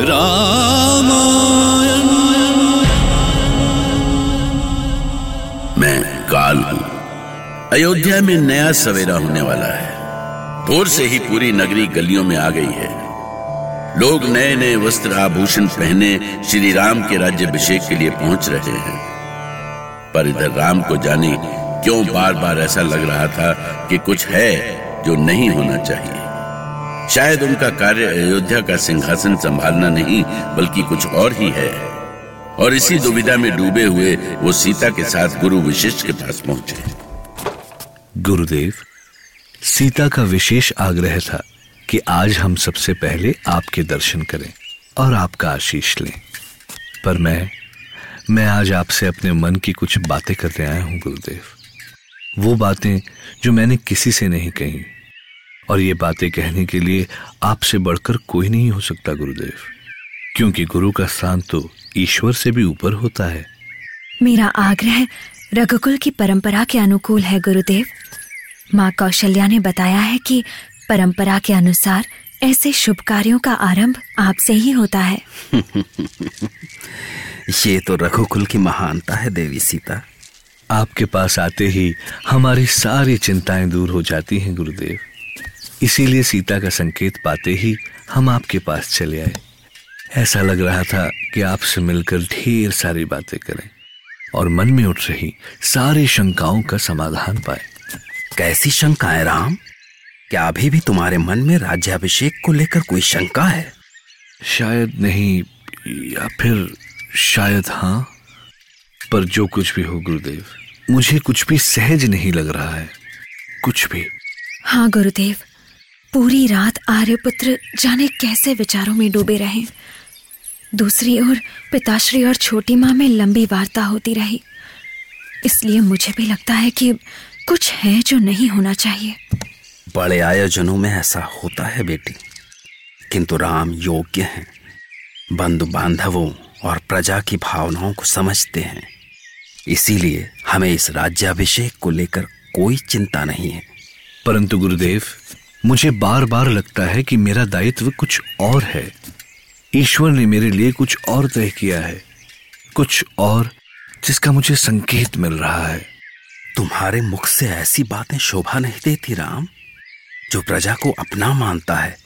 रामायण। मैं काल हूँ। अयोध्या में नया सवेरा होने वाला है। भोर से ही पूरी नगरी गलियों में आ गई है। लोग नए नए वस्त्र आभूषण पहने श्री राम के राज्यभिषेक के लिए पहुँच रहे हैं। पर इधर राम को जाने क्यों बार बार ऐसा लग रहा था कि कुछ है जो नहीं होना चाहिए? शायद उनका कार्य अयोध्या का सिंहासन संभालना नहीं, बल्कि कुछ और ही है। और इसी दुविधा में डूबे हुए वो सीता के साथ गुरु विशिष्ट के पास पहुँचे। गुरुदेव, सीता का विशेष आग्रह था कि आज हम सबसे पहले आपके दर्शन करें और आपका आशीष लें। पर मैं मैं आज आपसे अपने मन की कुछ बातें करने आया हूँ, गुरुदेव। वो बातें जो मैंने किसी से नहीं कही और ये बातें कहने के लिए आपसे बढ़कर कोई नहीं हो सकता गुरुदेव। क्योंकि गुरु का स्थान तो ईश्वर से भी ऊपर होता है। मेरा आग्रह रघुकुल की परंपरा के अनुकूल है गुरुदेव। माँ कौशल्या ने बताया है कि परंपरा के अनुसार ऐसे शुभ कार्यों का आरंभ आपसे ही होता है। ये तो रघुकुल की महानता है देवी सीता। आपके पास आते ही हमारी सारी चिंताएँ दूर हो जाती हैं गुरुदेव। इसीलिए सीता का संकेत पाते ही हम आपके पास चले आए। ऐसा लग रहा था कि आपसे मिलकर ढेर सारी बातें करें और मन में उठ रही सारी शंकाओं का समाधान पाए। कैसी शंकाएँ राम? क्या अभी भी तुम्हारे मन में राज्याभिषेक को लेकर कोई शंका है? शायद नहीं या फिर शायद हाँ पर जो कुछ भी हो गुरुदेव मुझे कुछ भी सहज नहीं लग रहा है। कुछ भी। हाँ गुरुदेव। पूरी रात आर्यपुत्र जाने कैसे विचारों में डूबे रहे। दूसरी ओर पिताश्री और छोटी माँ में लंबी वार्ता होती रही। इसलिए मुझे भी लगता है कि कुछ है जो नहीं होना चाहिए। बड़े आयोजनों में ऐसा होता है बेटी। किंतु राम योग्य हैं। बंधु बांधवों और प्रजा की भावनाओं को समझते हैं। इसीलिए हमें इस राज्याभिषेक को लेकर कोई चिंता नहीं है। परंतु गुरुदेव मुझे बार बार लगता है कि मेरा दायित्व कुछ और है। ईश्वर ने मेरे लिए कुछ और तय किया है। कुछ और जिसका मुझे संकेत मिल रहा है। तुम्हारे मुख से ऐसी बातें शोभा नहीं देती, राम, जो प्रजा को अपना मानता है।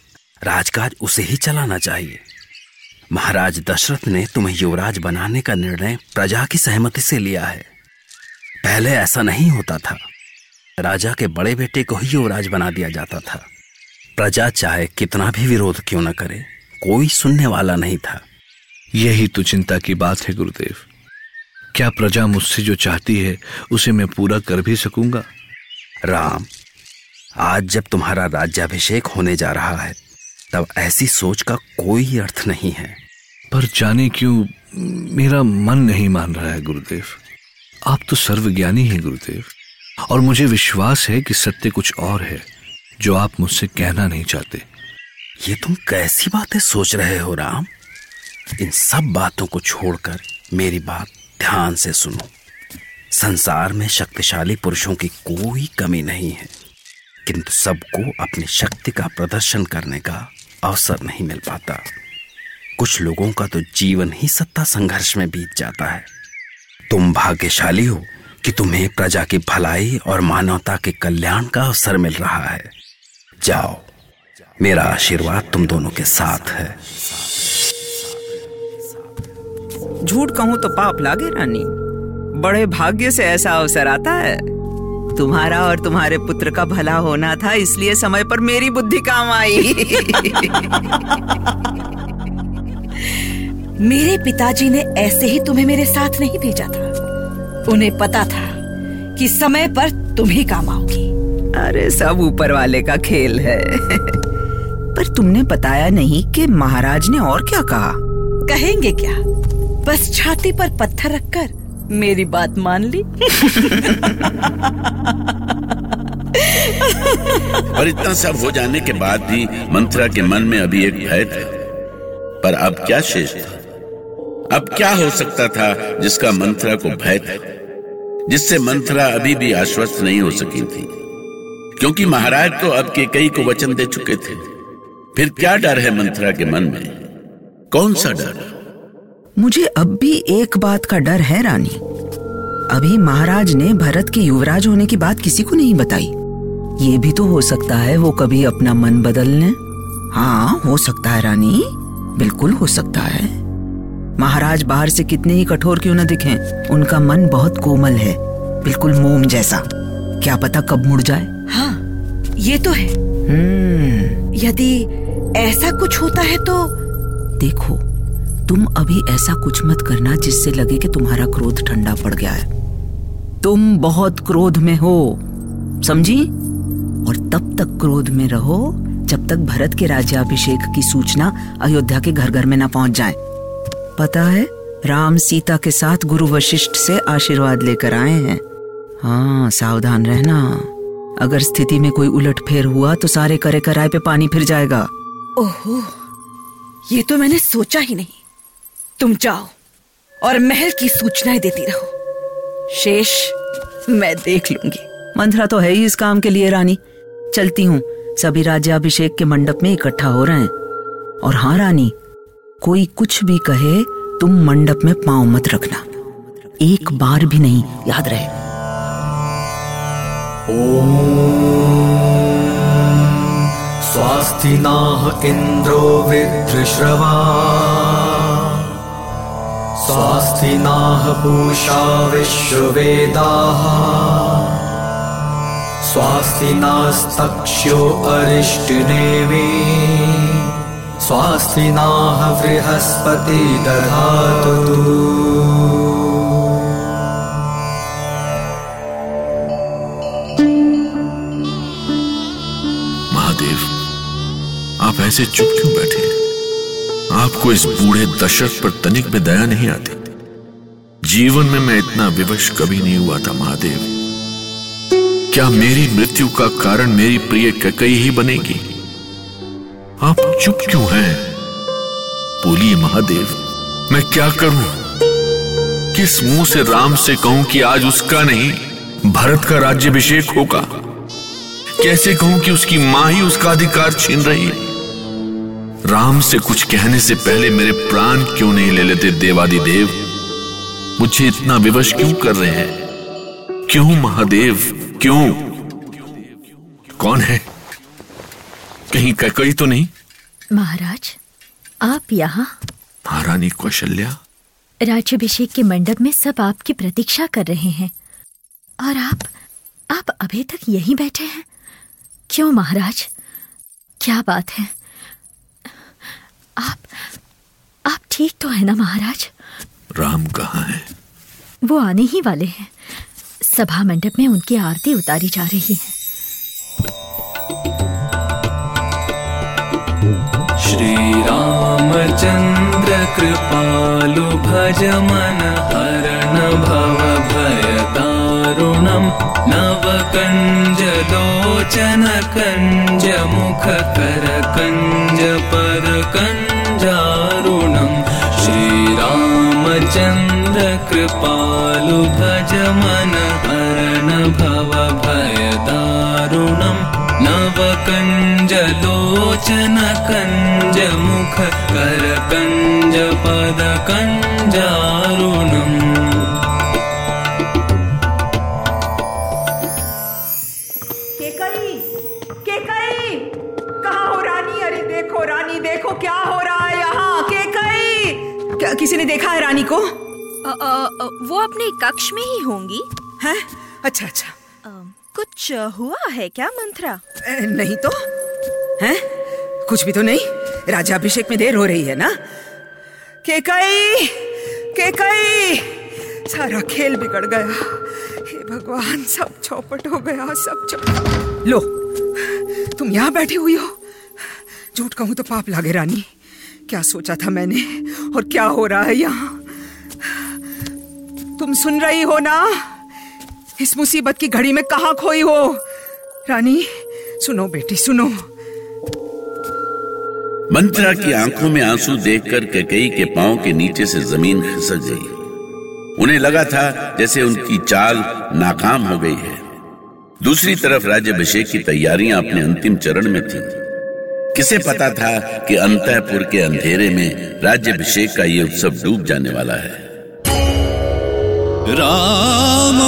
राजकाज उसे ही चलाना चाहिए। महाराज दशरथ ने तुम्हें युवराज बनाने का निर्णय प्रजा की सहमति से लिया है। पहले ऐसा नहीं होता था। राजा के बड़े बेटे को ही युवराज बना दिया जाता था। प्रजा चाहे कितना भी विरोध क्यों न करे कोई सुनने वाला नहीं था। यही तो चिंता की बात है गुरुदेव। क्या प्रजा मुझसे जो चाहती है उसे मैं पूरा कर भी सकूँगा? राम आज जब तुम्हारा राज्याभिषेक होने जा रहा है तब ऐसी सोच का कोई अर्थ नहीं है। पर जाने क्यों मेरा मन नहीं मान रहा है गुरुदेव। आप तो सर्वज्ञानी हैं गुरुदेव। और मुझे विश्वास है कि सत्य कुछ और है, जो आप मुझसे कहना नहीं चाहते। ये तुम कैसी बातें सोच रहे हो, राम? इन सब बातों को छोड़कर मेरी बात ध्यान से सुनो। संसार में शक्तिशाली पुरुषों की कोई कमी नहीं है, किंतु सबको अपनी शक्ति का प्रदर्शन करने का अवसर नहीं मिल पाता। कुछ लोगों का तो जीवन ही सत्ता संघर्ष में बीत जाता है। तुम भाग्यशाली हो कि तुम्हें प्रजा की भलाई और मानवता के कल्याण का अवसर मिल रहा है। जाओ मेरा आशीर्वाद तुम दोनों के साथ है। झूठ कहूँ तो पाप लागे रानी। बड़े भाग्य से ऐसा अवसर आता है। तुम्हारा और तुम्हारे पुत्र का भला होना था इसलिए समय पर मेरी बुद्धि काम आई। मेरे पिताजी ने ऐसे ही तुम्हें मेरे साथ नहीं भेजा था। उन्हें पता था कि समय पर तुम ही काम आओगी। अरे सब ऊपर वाले का खेल है। पर तुमने बताया नहीं कि महाराज ने और क्या कहा। कहेंगे क्या? बस छाती पर पत्थर रखकर मेरी बात मान ली। और इतना सब हो जाने के बाद भी मंत्रा के मन में अभी एक भय था। पर अब क्या शेष था? अब क्या हो सकता था जिसका मंथरा को भय था? जिससे मंथरा अभी भी आश्वस्त नहीं हो सकी थी। क्योंकि महाराज तो अब के कई को वचन दे चुके थे। फिर क्या डर है मंथरा के मन में? कौन सा डर? मुझे अब भी एक बात का डर है, रानी। अभी महाराज ने भरत के युवराज होने की बात किसी को नहीं बताई। ये भी तो हो सकता है वो कभी अपना मन बदल हाँ हो सकता है, रानी। बिल्कुल हो सकता है। महाराज बाहर से कितने ही कठोर क्यों न दिखें उनका मन बहुत कोमल है बिल्कुल मोम जैसा। क्या पता कब मुड़ जाए? हाँ ये तो है। हम्म। यदि ऐसा कुछ होता है तो देखो तुम अभी ऐसा कुछ मत करना जिससे लगे कि तुम्हारा क्रोध ठंडा पड़ गया है। तुम बहुत क्रोध में हो समझी? और तब तक क्रोध में रहो जब तक भरत के राज्याभिषेक की सूचना अयोध्या के घर घर में न पहुँच जाए। पता है? राम सीता के साथ गुरु वशिष्ठ से आशीर्वाद लेकर आए हैं। हाँ सावधान रहना। अगर स्थिति में कोई उलट फेर हुआ तो सारे करे कराए पे पानी फिर जाएगा। ओहो ये तो मैंने सोचा ही नहीं। तुम जाओ और महल की सूचनाएँ देती रहो। शेष मैं देख लूँगी। मंथरा तो है ही इस काम के लिए रानी। चलती हूँ। सभी राज्याभिषेक के मंडप में इकट्ठा हो रहे हैं। और हाँ रानी कोई कुछ भी कहे, तुम मंडप में पाँव मत रखना। एक बार भी नहीं, याद रहे। स्वास्ति नाह इन्द्रो वृत्रश्रवा स्वास्ति नाह पूषा विश्ववेदाः। स्वास्ति नास्तक्ष्यो अरिष्टनेमि। स्वास्ति नाह बृहस्पति दधातु। महादेव, आप ऐसे चुप क्यों बैठे? आपको इस बूढ़े दशरथ पर तनिक में दया नहीं आती। जीवन में मैं इतना विवश कभी नहीं हुआ था, महादेव। क्या मेरी मृत्यु का कारण मेरी प्रिय ककई ही बनेगी? आप चुप क्यों हैं? बोलिए महादेव, मैं क्या करूँ? किस मुँह से राम से कहूँ कि आज उसका नहीं, भरत का राज्यभिषेक होगा? कैसे कहूँ कि उसकी माँ ही उसका अधिकार छीन रही है? राम से कुछ कहने से पहले मेरे प्राण क्यों नहीं ले लेते देवादि देव मुझे इतना विवश क्यों कर रहे हैं? क्यों महादेव, क्यों? कौन है? कहीं कई तो नहीं? महाराज आप यहाँ? महारानी कौशल्या? राज्यभिषेक के मंडप में सब आपकी प्रतीक्षा कर रहे हैं। और आप आप अभी तक यहीं बैठे हैं? क्यों महाराज? क्या बात है? आप आप ठीक तो है ना महाराज? राम कहाँ है? वो आने ही वाले हैं। सभा मंडप में उनकी आरती उतारी जा रही है। श्रीरामचन्द्र कृपालु भज मन हरण भव भयदारुणम् नवकञ्ज लोचन कञ्ज मुख कर कञ्ज पर कञ्जारुणम् श्रीरामचन्द्र कृपालु भज मन हरण भव भयदारुणम् नवकञ्जलोचन कञ्ज मुख कर कञ्ज पद कञ्जारुणम् केकई केकई कहाँ हो रानी? अरे देखो रानी देखो क्या हो रहा है यहाँ। केकई क्या किसी ने देखा है रानी को? अ, अ, अ, वो अपने कक्ष में ही होंगी। है? अच्छा अच्छा। कुछ हुआ है क्या मंत्रा? नहीं तो? हैं? कुछ भी तो नहीं। राजा अभिषेक में देर हो रही है ना? केकई केकई, सारा खेल बिगड़ गया। हे भगवान, सब चौपट हो गया, सब चौपट लो, तुम यहाँ बैठी हुई हो। झूठ कहूँ तो पाप लागे रानी। क्या सोचा था मैंने, और क्या हो रहा है यहाँ? तुम सुन रही हो ना? इस मुसीबत की घड़ी में कहा खोई हो? रानी, सुनो बेटी, सुनो। मंत्रा की आँखों में आँसू देखकर कैकई के पाँव के नीचे से ज़मीन खिसक गई। उन्हें लगा था जैसे उनकी चाल नाकाम हो गई है। दूसरी तरफ़ राज्यभिषेक की तैयारियाँ अपने अंतिम चरण में थी। किसे पता था कि अंतःपुर के अंधेरे में राज्यभिषेक का ये उत्सव डूब जाने वाला है। राम